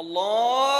الله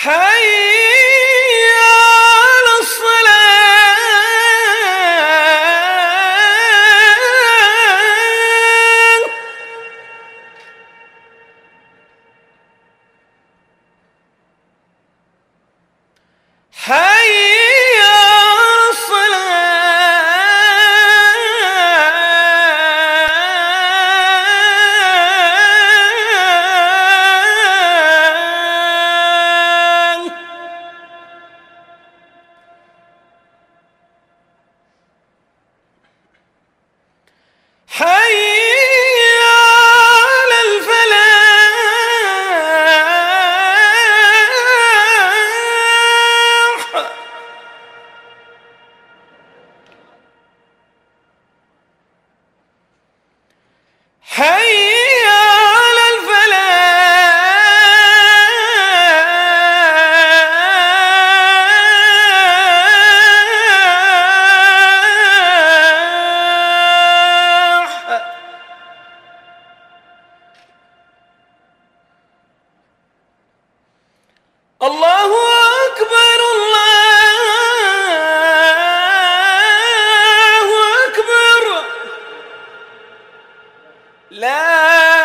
Hey! لا